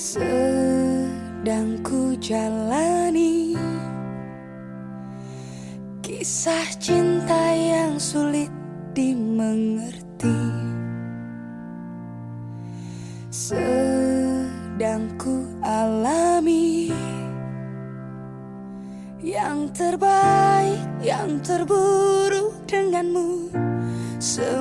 Sedang ku jalani. Kisah cinta yang sulit dimengerti. Sedang ku alami. Yang terbaik, yang terburuk denganmu. Semua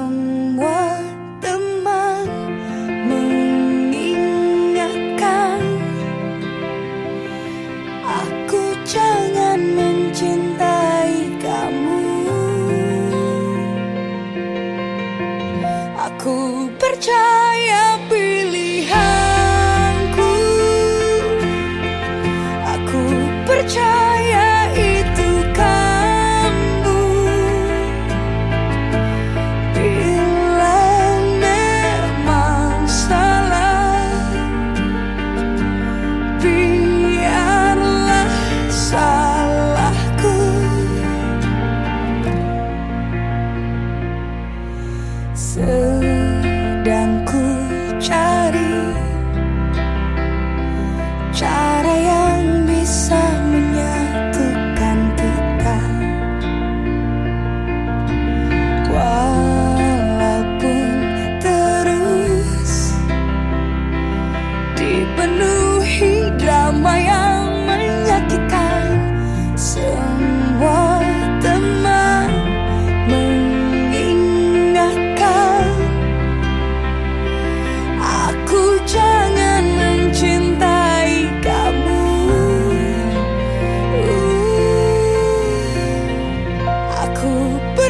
ku cari.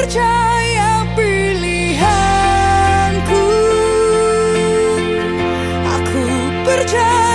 percaya pilihanku. Aku percaya